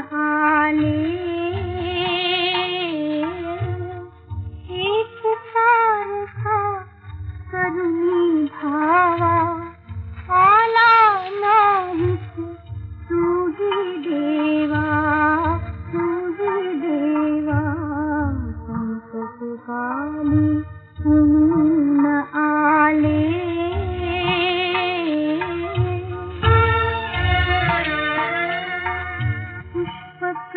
المعالي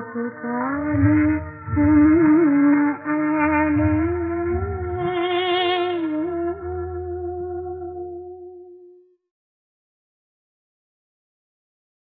पुकारे